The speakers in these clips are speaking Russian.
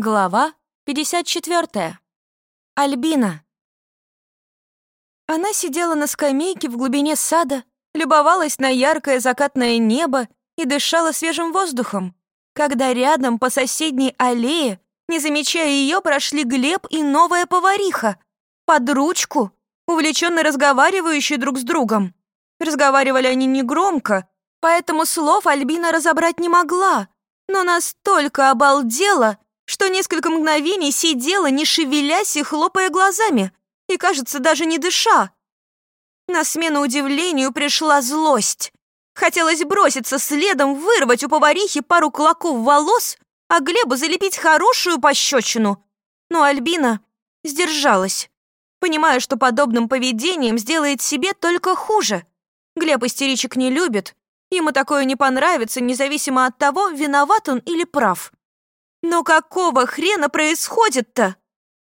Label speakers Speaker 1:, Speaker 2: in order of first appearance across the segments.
Speaker 1: Глава 54. Альбина. Она сидела на скамейке в глубине сада, любовалась на яркое закатное небо и дышала свежим воздухом, когда рядом по соседней аллее, не замечая ее, прошли Глеб и новая повариха, под ручку, увлеченно разговаривающие друг с другом. Разговаривали они негромко, поэтому слов Альбина разобрать не могла, но настолько обалдела, что несколько мгновений сидела, не шевелясь и хлопая глазами, и, кажется, даже не дыша. На смену удивлению пришла злость. Хотелось броситься следом, вырвать у поварихи пару клоков волос, а Глебу залепить хорошую пощечину. Но Альбина сдержалась, понимая, что подобным поведением сделает себе только хуже. Глеб истеричек не любит, ему такое не понравится, независимо от того, виноват он или прав. Но какого хрена происходит-то?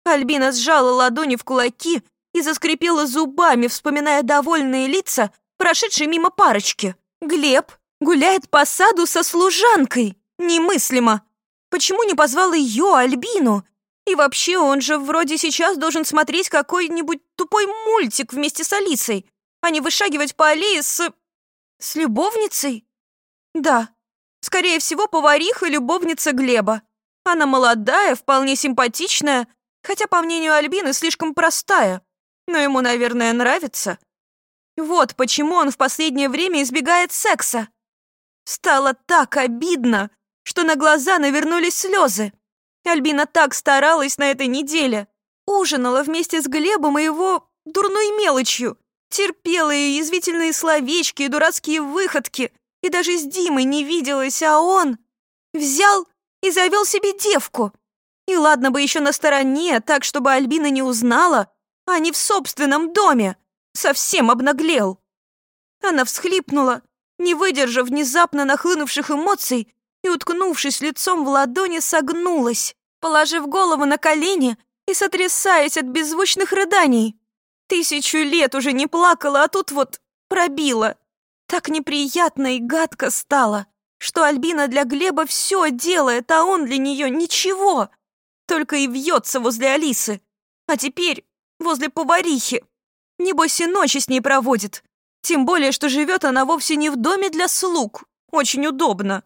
Speaker 1: Альбина сжала ладони в кулаки и заскрипела зубами, вспоминая довольные лица, прошедшие мимо парочки. Глеб гуляет по саду со служанкой. Немыслимо. Почему не позвал ее, Альбину? И вообще, он же вроде сейчас должен смотреть какой-нибудь тупой мультик вместе с Алисой, а не вышагивать по аллее с... с любовницей? Да, скорее всего, повариха любовница Глеба. Она молодая, вполне симпатичная, хотя, по мнению Альбины, слишком простая. Но ему, наверное, нравится. Вот почему он в последнее время избегает секса. Стало так обидно, что на глаза навернулись слезы. Альбина так старалась на этой неделе. Ужинала вместе с Глебом и его дурной мелочью. Терпела ее язвительные словечки и дурацкие выходки. И даже с Димой не виделась, а он взял и завел себе девку. И ладно бы еще на стороне, так, чтобы Альбина не узнала, а не в собственном доме. Совсем обнаглел. Она всхлипнула, не выдержав внезапно нахлынувших эмоций, и, уткнувшись лицом в ладони, согнулась, положив голову на колени и сотрясаясь от беззвучных рыданий. Тысячу лет уже не плакала, а тут вот пробила. Так неприятно и гадко стало что Альбина для Глеба все делает, а он для нее ничего. Только и вьется возле Алисы. А теперь возле поварихи. Небось и ночи с ней проводит. Тем более, что живет она вовсе не в доме для слуг. Очень удобно.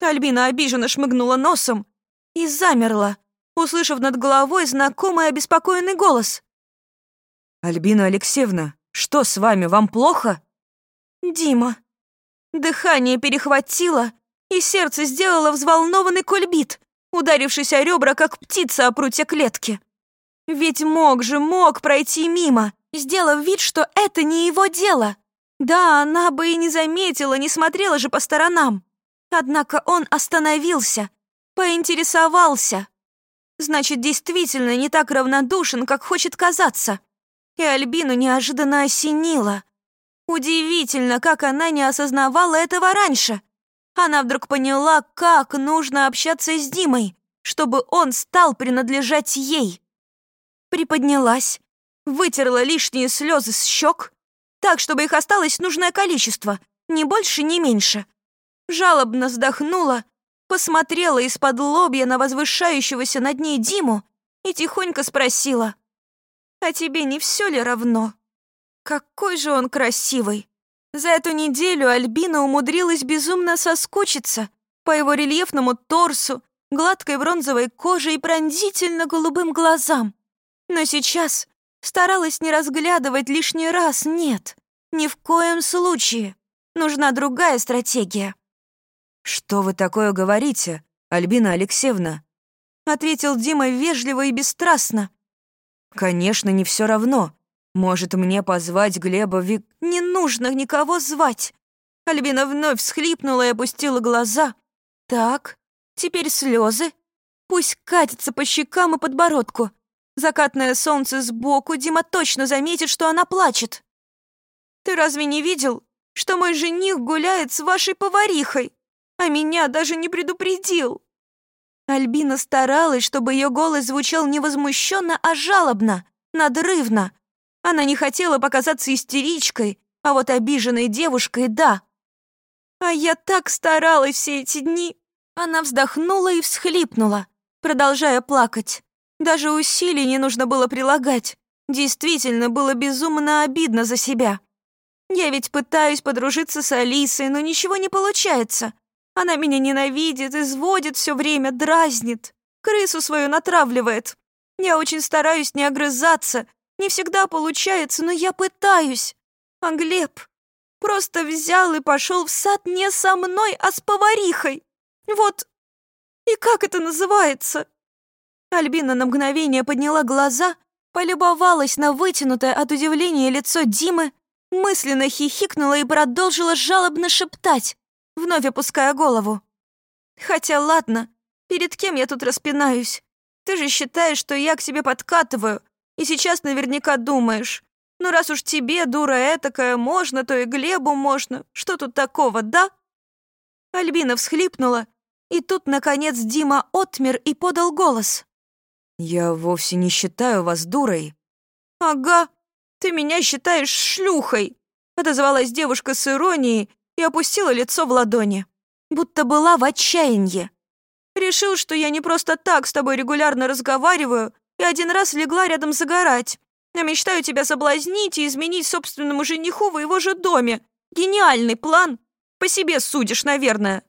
Speaker 1: Альбина обиженно шмыгнула носом и замерла, услышав над головой знакомый обеспокоенный голос.
Speaker 2: «Альбина Алексеевна, что с вами, вам плохо?»
Speaker 1: «Дима», Дыхание перехватило, и сердце сделало взволнованный кульбит, ударившись о ребра, как птица о прутье клетки. Ведь мог же, мог пройти мимо, сделав вид, что это не его дело. Да, она бы и не заметила, не смотрела же по сторонам. Однако он остановился, поинтересовался. Значит, действительно не так равнодушен, как хочет казаться. И Альбину неожиданно осенило. Удивительно, как она не осознавала этого раньше. Она вдруг поняла, как нужно общаться с Димой, чтобы он стал принадлежать ей. Приподнялась, вытерла лишние слезы с щек, так, чтобы их осталось нужное количество, ни больше, ни меньше. Жалобно вздохнула, посмотрела из-под лобья на возвышающегося над ней Диму и тихонько спросила, «А тебе не все ли равно?» Какой же он красивый! За эту неделю Альбина умудрилась безумно соскучиться по его рельефному торсу, гладкой бронзовой коже и пронзительно голубым глазам. Но сейчас старалась не разглядывать лишний раз, нет, ни в коем случае. Нужна другая стратегия.
Speaker 2: «Что вы такое говорите, Альбина Алексеевна?»
Speaker 1: Ответил Дима вежливо и бесстрастно.
Speaker 2: «Конечно, не все равно. Может, мне позвать Глеба Вик...
Speaker 1: Не нужно никого звать. Альбина вновь всхлипнула и опустила глаза. Так, теперь слезы. Пусть катится по щекам и подбородку. Закатное солнце сбоку, Дима точно заметит, что она плачет. Ты разве не видел, что мой жених гуляет с вашей поварихой, а меня даже не предупредил? Альбина старалась, чтобы ее голос звучал не возмущенно, а жалобно, надрывно. Она не хотела показаться истеричкой, а вот обиженной девушкой — да. А я так старалась все эти дни. Она вздохнула и всхлипнула. продолжая плакать. Даже усилий не нужно было прилагать. Действительно, было безумно обидно за себя. Я ведь пытаюсь подружиться с Алисой, но ничего не получается. Она меня ненавидит, изводит все время, дразнит. Крысу свою натравливает. Я очень стараюсь не огрызаться. Не всегда получается, но я пытаюсь. А Глеб просто взял и пошел в сад не со мной, а с поварихой. Вот. И как это называется? Альбина на мгновение подняла глаза, полюбовалась на вытянутое от удивления лицо Димы, мысленно хихикнула и продолжила жалобно шептать, вновь опуская голову. «Хотя ладно, перед кем я тут распинаюсь? Ты же считаешь, что я к тебе подкатываю, и сейчас наверняка думаешь, ну раз уж тебе, дура этакая, можно, то и Глебу можно. Что тут такого, да?» Альбина всхлипнула, и тут, наконец, Дима отмер и подал голос.
Speaker 2: «Я вовсе не считаю вас дурой».
Speaker 1: «Ага, ты меня считаешь шлюхой», — отозвалась девушка с иронией и опустила лицо в ладони, будто была в отчаянии. «Решил, что я не просто так с тобой регулярно разговариваю и один раз легла рядом загорать, а мечтаю тебя соблазнить и изменить собственному жениху в его же доме. Гениальный план. По себе судишь, наверное».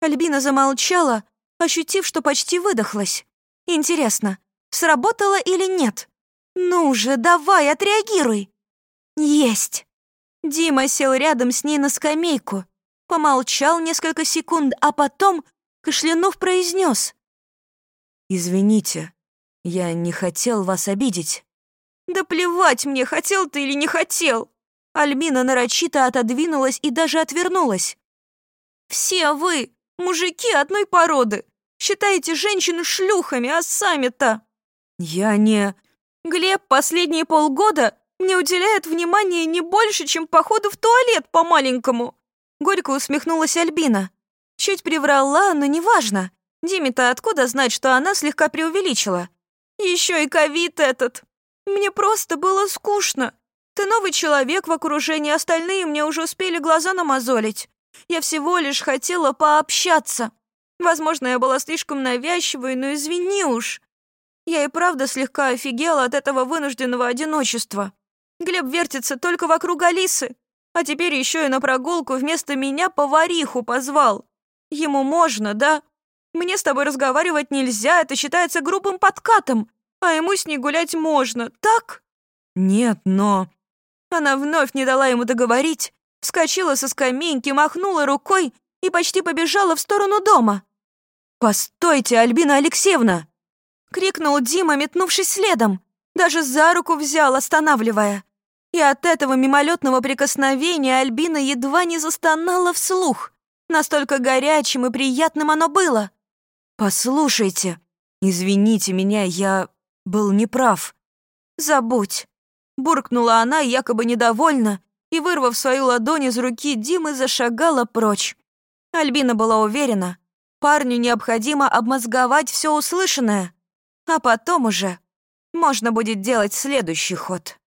Speaker 1: Альбина замолчала, ощутив, что почти выдохлась. Интересно, сработало или нет? Ну же, давай, отреагируй. Есть. Дима сел рядом с ней на скамейку, помолчал несколько секунд, а потом, кашлянув, произнес.
Speaker 2: «Извините, я не хотел вас обидеть».
Speaker 1: «Да плевать мне, хотел ты или не хотел!» Альмина нарочито отодвинулась и даже отвернулась. «Все вы, мужики одной породы, Считаете женщин шлюхами, а сами-то...»
Speaker 2: «Я не...»
Speaker 1: «Глеб последние полгода не уделяет внимания не больше, чем походу в туалет по-маленькому!» Горько усмехнулась Альбина. Чуть приврала, но неважно. Диме-то откуда знать, что она слегка преувеличила? Еще и ковид этот. Мне просто было скучно. Ты новый человек в окружении, остальные мне уже успели глаза намазолить. Я всего лишь хотела пообщаться. Возможно, я была слишком навязчивой, но извини уж. Я и правда слегка офигела от этого вынужденного одиночества. Глеб вертится только вокруг Алисы, а теперь еще и на прогулку вместо меня повариху позвал. Ему можно, да? Мне с тобой разговаривать нельзя, это считается грубым подкатом, а ему с ней гулять можно, так?
Speaker 2: Нет, но...
Speaker 1: Она вновь не дала ему договорить, вскочила со скамейки, махнула рукой и почти побежала в сторону дома.
Speaker 2: «Постойте, Альбина Алексеевна!»
Speaker 1: — крикнул Дима, метнувшись следом. Даже за руку взял, останавливая. И от этого мимолетного прикосновения Альбина едва не застонала вслух. Настолько горячим и приятным оно было.
Speaker 2: «Послушайте, извините меня, я был неправ».
Speaker 1: «Забудь», — буркнула она, якобы недовольна, и, вырвав свою ладонь из руки Димы, зашагала прочь. Альбина была уверена, парню необходимо обмозговать все услышанное, а потом уже можно будет делать следующий ход.